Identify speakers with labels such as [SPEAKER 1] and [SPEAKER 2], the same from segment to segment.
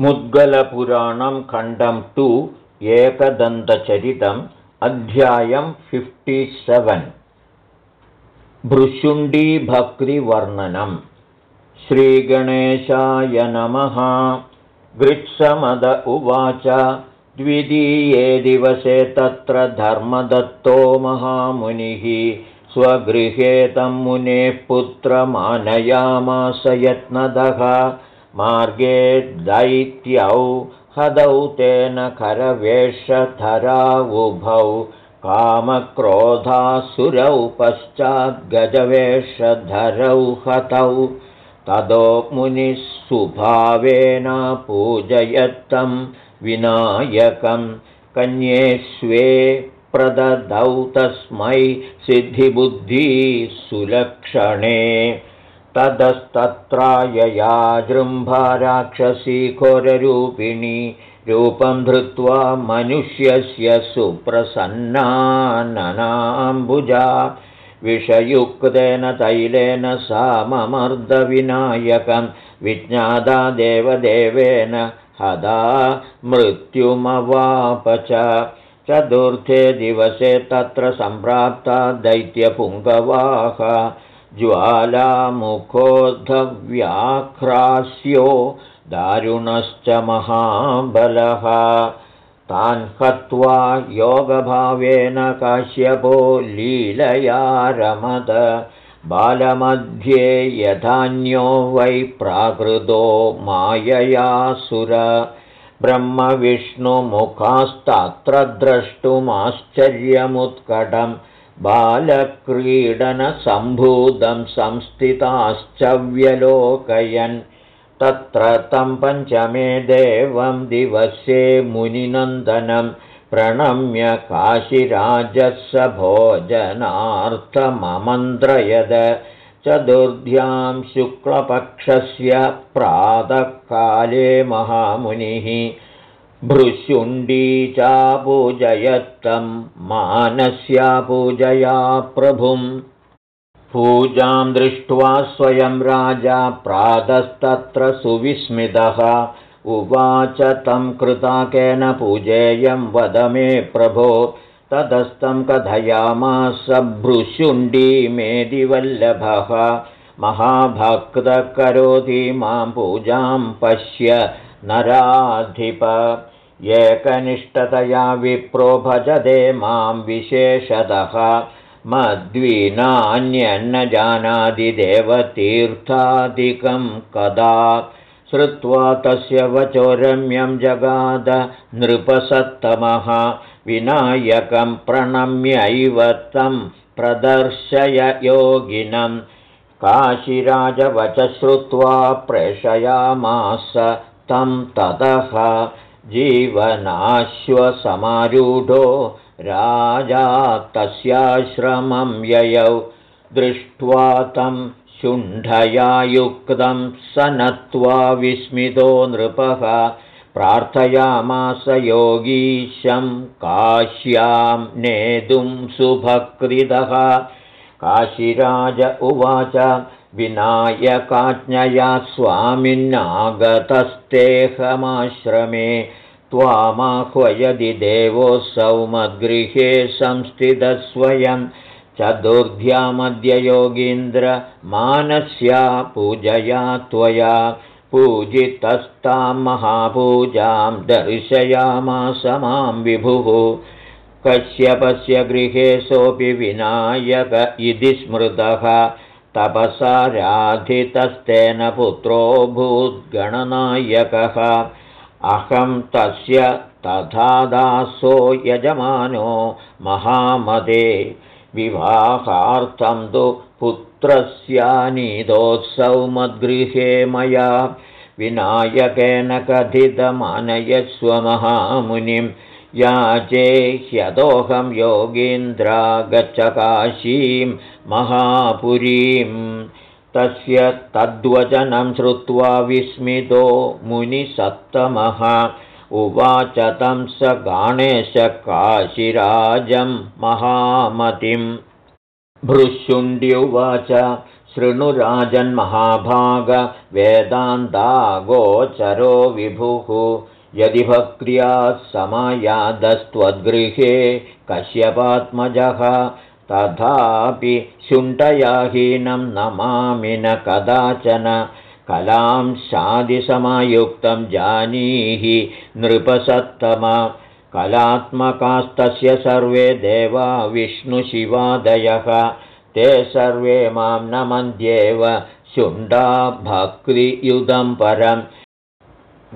[SPEAKER 1] मुद्गलपुराणं खण्डं टु एकदन्तचरितम् अध्यायं फिफ्टि सेवेन् भृशुण्डीभक्तिवर्णनं. श्रीगणेशाय नमः। गृत्समद उवाच। द्वितीये दिवसे तत्र धर्मदत्तो महामुनिः स्वगृहे तं मुनेः पुत्रमानयामास यत्नदः मार्गे दैत्यौ हदौ तेन करवेषधरावुभौ कामक्रोधासुरौ पश्चाद्गजवेषधरौ हतौ। तदो मुनिः सुभावेन पूजयत्तं विनायकं। कन्येष्वे प्रददौ तस्मै सिद्धिबुद्धिसुलक्षणे ततस्तत्रायया जृम्भाराक्षसी घोररूपिणी रूपं धृत्वा मनुष्यस्य सुप्रसन्नाननाम्बुजा विषयुक्तेन तैलेन सा ममर्दविनायकं विज्ञादा देवदेवेन हदा मृत्युमवाप च। चतुर्थे दिवसे तत्र सम्प्राप्ता दैत्यपुङ्गवाः ज्वालामुखोद्धव्याघ्रास्यो दारुणश्च महाबलः। तान् हत्वा योगभावेन काश्यपो लीलया रमद बालमध्ये यथान्यो वै प्राकृतो माययासुर। ब्रह्मविष्णुमुखास्तत्र द्रष्टुमाश्चर्यमुत्कटम् बालक्रीडनसम्भूतं संस्थिताश्च व्यलोकयन् तत्र तं पञ्चमे देवं दिवसे मुनिनन्दनं प्रणम्य काशिराजः भोजनार्थममन्त्रयद चतुर्ध्यां शुक्लपक्षस्य प्रातःकाले महामुनिः भृशुण्डी चापूजयत्तं मानस्या पूजया प्रभुम्। पूजां दृष्ट्वा स्वयं राजा प्रातस्तत्र सुविस्मितः। उवाच तं कृताकेन पूजेयं वद मे प्रभो। ततस्तं कथयामास भृशुण्डी मेदिवल्लभः महाभक्तकरोति मां पूजां पश्य नराधिप एकनिष्ठतया विप्रो भजते मां विशेषतः मद्विनान्यन्न जानादिदेवतीर्थादिकं कदा श्रुत्वा तस्य वचो रम्यं जगाद नृपसत्तमः विनायकं प्रणम्यैव तं प्रदर्शय योगिनं काशिराजवच श्रुत्वा प्रेषयामास तं ततः जीवनाश्वसमारूढो राजा तस्याश्रमं ययौ दृष्ट्वा तं शुण्ढया युक्तं स नत्वा विस्मितो नृपः प्रार्थयामास योगीशं काश्यां नेतुं सुभकृदः काशिराज उवाच विनायकाज्ञया स्वामिन्नागतस्तेऽहमाश्रमे त्वामाह्वयदि देवोऽसौ मद्गृहे संस्थितस्वयं योगीन्द्रमानस्या पूजया त्वया पूजितस्तां महापूजां दर्शयामास मां विभुः। कश्यपस्य गृहे सोऽपि विनायक इति स्मृतः तपसा राधितस्तेन पुत्रो भूद्गणनायकः। अहं तस्य तथा दासो यजमानो महामदे। विवाहार्थं तु पुत्रस्यानीतोत्सौ मद्गृहे मया। विनायकेन कथितमानयस्व महामुनिं। याचे ह्यदोऽहं योगीन्द्रा गच्छकाशीं महापुरीम् तस्य तद्वचनं श्रुत्वा विस्मितो मुनिसत्तमः उवाच तं स गाणेशकाशिराजं महामतिं। भृशुण्ड्युवाच शृणुराजन्महाभागवेदान्तागोचरो विभुः। यदि भक्र्या समायादस्त्वद्गृहे कश्यपात्मजः तथापि शुण्ठयाहीनं नमामि न कदाचन। कलां शादिसमायुक्तं जानीहि नृपसत्तम। कलात्मकास्तस्य सर्वे देवा विष्णुशिवादयः ते सर्वे मां नमन्त्येव शुण्डा भक्तियुधं परम्।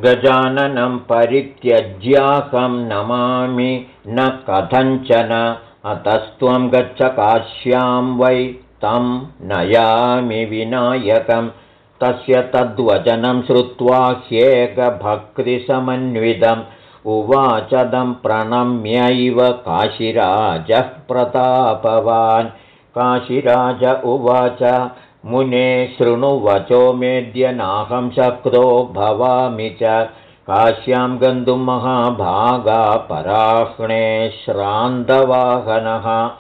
[SPEAKER 1] गजाननं परित्यज्याहं नमामि न कथञ्चन अतस्त्वं गच्छ काश्यां वै तं नयामि विनायकं। तस्य तद्वचनं श्रुत्वा ह्येकभक्तिसमन्वितम् उवाचदं प्रणम्यैव काशिराजः प्रतापवान्। काशिराज उवाच मुने शृणुवचो मेद्य नाहं शक्तो भवामि च काश्यां गन्तुं महाभागा पराह्णे श्रान्तवाहनः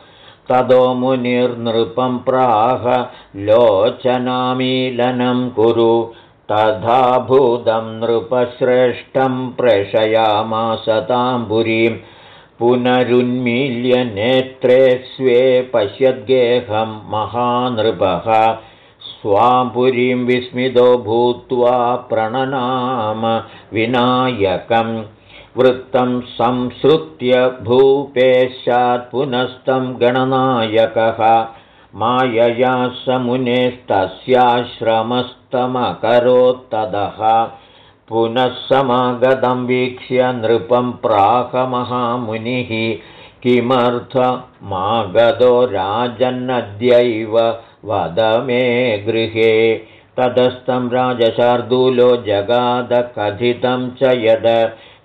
[SPEAKER 1] ततो मुनिर्नृपं प्राह लोचनामीलनं कुरु। तथा भूतं नृपश्रेष्ठं प्रेषयामासताम्बुरीं पुनरुन्मील्य नेत्रे स्वे पश्यद्गेहं महानृपः स्वापुरीं विस्मितो भूत्वा प्रणनाम विनायकं वृत्तं संसृत्य भूपेशात् पुनस्तं गणनायकः। मायया समुनेस्तस्याश्रमस्तमकरोत्तदः पुनः समागतं वीक्ष्य नृपं प्राहमहामुनिः किमर्थमागतो राजन्नद्यैव वद मे गृहे तदस्तं राजशार्दूलो जगादकथितं च यद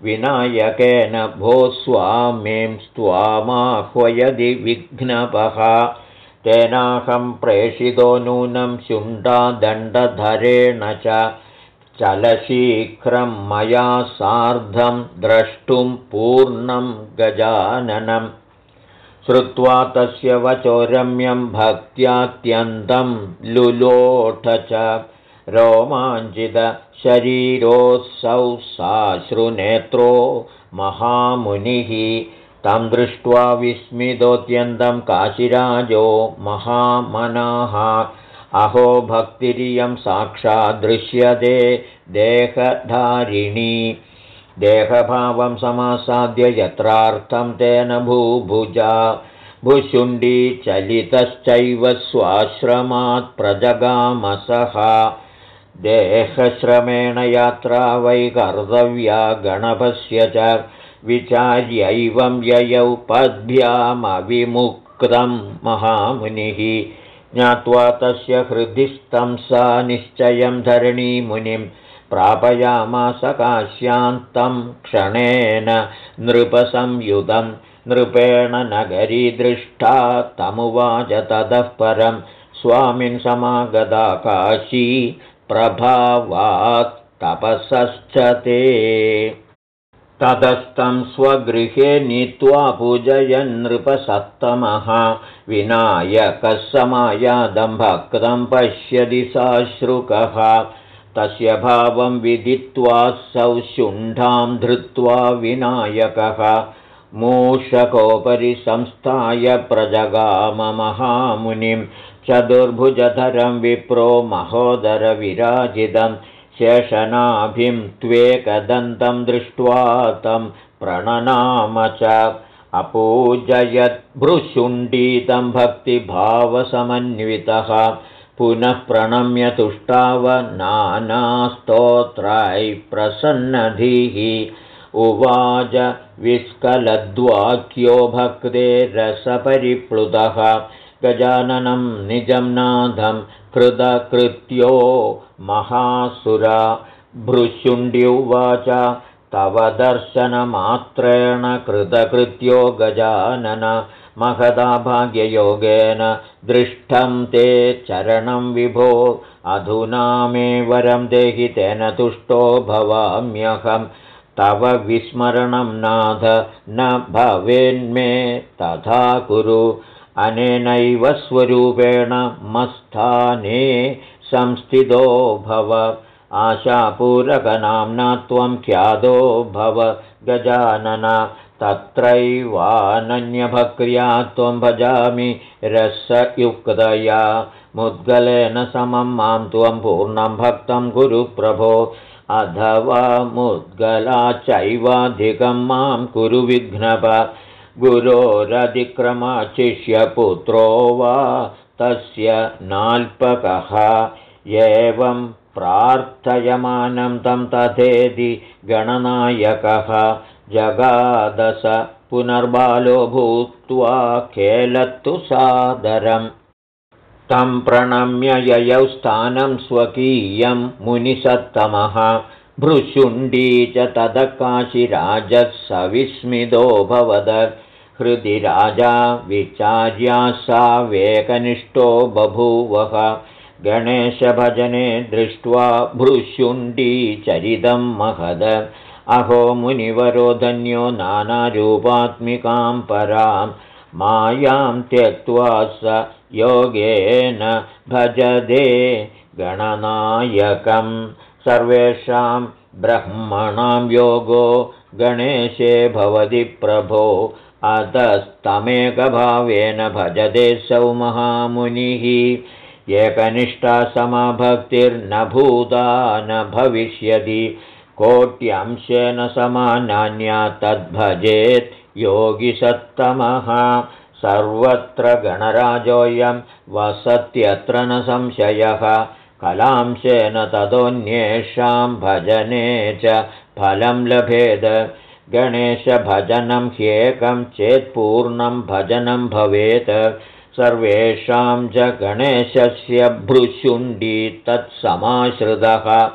[SPEAKER 1] विनायकेन भो स्वामीं स्वामाह्वयदि विघ्नपः तेनाहं प्रेषितो नूनं शुण्डादण्डधरेण च चलशीघ्रं मया सार्धं द्रष्टुं पूर्णं गजाननम् श्रुत्वा तस्य वचो रम्यं भक्त्यात्यन्तं लुलोठ च रोमाञ्चितशरीरोऽसौ साश्रुनेत्रो महामुनिः। तं दृष्ट्वा विस्मितोऽत्यन्तं काशिराजो महामनाः। अहो भक्तिरियं साक्षादृश्यते देहधारिणी देहभावं समासाद्य यत्रार्थं तेन भूभुजा भुशुण्डी चलितश्चैव स्वाश्रमात् प्रजगामसः। देहश्रमेण यात्रा वै कर्तव्या गणपस्य च विचार्यैवं ययौ पद्भ्यामविमुक्तं महामुनिः। ज्ञात्वा तस्य हृदिस्थं सा निश्चयं धरणीमुनिम् प्रापयामासकाश्यान्तं क्षणेन नृपसंयुधं नृपेण नगरी दृष्टा तमुवाच ततः परं। स्वामिन् समागता काशी प्रभावात् तपसश्च ते। ततस्तं स्वगृहे नीत्वा पूजयन् नृपसत्तमः। विनायकः समायादं भक्तं पश्यति साश्रुकः तस्य भावं विदित्वा सौ शुण्ठां धृत्वा विनायकः। मूषकोपरि संस्थाय प्रजगाममहामुनिं चतुर्भुजधरं विप्रो महोदरविराजितं। शेषनाभिं त्वेकदन्तं दृष्ट्वा तं प्रणनाम च। अपूजयद्भृशुण्डीतं भक्तिभावसमन्वितः पुनः प्रणम्य तुष्टाव नानास्तोत्राय प्रसन्नधीः। उवाच विस्कलद्वाक्यो भक्ते रसपरिप्लुतः। गजाननं निजं नाथं कृतकृत्यो महासुरा। भृशुण्ड्युवाच तव दर्शनमात्रेण कृतकृत्यो गजानन महदा भाग्ययोगेन दृष्टं ते चरणं विभो। अधुना मे वरं देहि तेन तुष्टो भवाम्यहं। तव विस्मरणं नाथ न भवेन्मे तथा कुरु। अनेनैव स्वरूपेण मस्थाने संस्थितो भव। आशापूरकनाम्ना त्वं ख्यातो भव। गजानन तत्रैवानन्यभक्र्या त्वं भजामि रसयुक्तया मुद्गलेन समं मां त्वं पूर्णं भक्तं कुरु प्रभो। अथवा मुद्गला चैवाधिकं मां कुरु विघ्नप। गुरोरधिक्रमचिष्यपुत्रो वा तस्य नाल्पकः। एवं प्रार्थयमानं तं तथेति गणनायकः जगादश पुनर्बालो भूत्वा खेलत्तु सादरम्। तं प्रणम्य ययौ स्थानं स्वकीयं मुनिसत्तमः। भृशुण्डी च तदकाशिराजः सविस्मितोऽभवद हृदि राजा विचार्या सा वेकनिष्ठो बभूवः। गणेशभजने दृष्ट्वा भृशुण्डीचरितं महद अहो मुनिवरो धन्यो नानारूपात्मिकां परां मायां त्यक्त्वा स योगेन भजदे गणनायकं। सर्वेषां ब्रह्मणां योगो गणेशे भवति प्रभो। अतस्तमेकभावेन भजते सौ महामुनिः एकनिष्ठा समभक्तिर्न भूता न भविष्यति कोट्यंशेन समानान्या तद्भजेत् योगिसत्तमः। सर्वत्र गणराजोऽयं वसत्यत्र न संशयः। कलांशेन ततोऽन्येषां भजने च फलं लभेद। गणेशभजनं ह्येकं चेत्पूर्णं भजनं भवेत्। सर्वेषां च गणेशस्य भृशुण्डी तत्समाश्रितः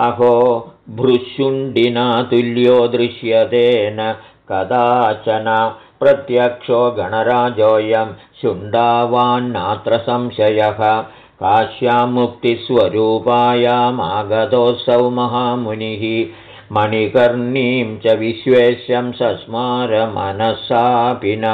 [SPEAKER 1] अहो भृशुण्डिना तुल्यो दृश्यतेन कदाचन प्रत्यक्षो गणराजोऽयं शुण्डावान्नात्र संशयः। काश्यामुक्तिस्वरूपायामागतोऽसौ महामुनिः। मणिकर्णीं च विश्वेश्यं सस्मारमनसापि न।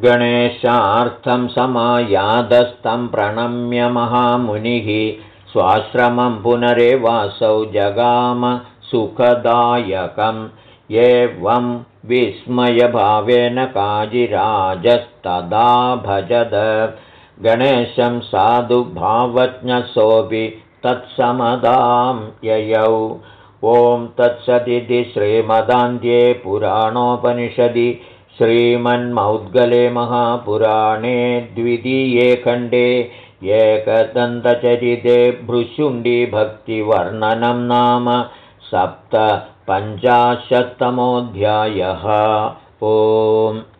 [SPEAKER 1] गणेशार्थं समायादस्तं प्रणम्य महामुनिः स्वाश्रमं पुनरेवासौ जगाम सुखदायकम्। एवं विस्मयभावेन काजिराजस्तदा भजद। गणेशं साधुभावज्ञसोऽपि तत्समदां ययौ। ॐ तत्सदिति श्रीमदान्ध्ये पुराणोपनिषदि श्रीमन्मौद्गले महापुराणे द्वितीये खण्डे एकदन्तचरिते भृशुण्डीभक्तिवर्णनं नाम सप्तपञ्चाशत्तमोऽध्यायः। ओम्